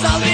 solid.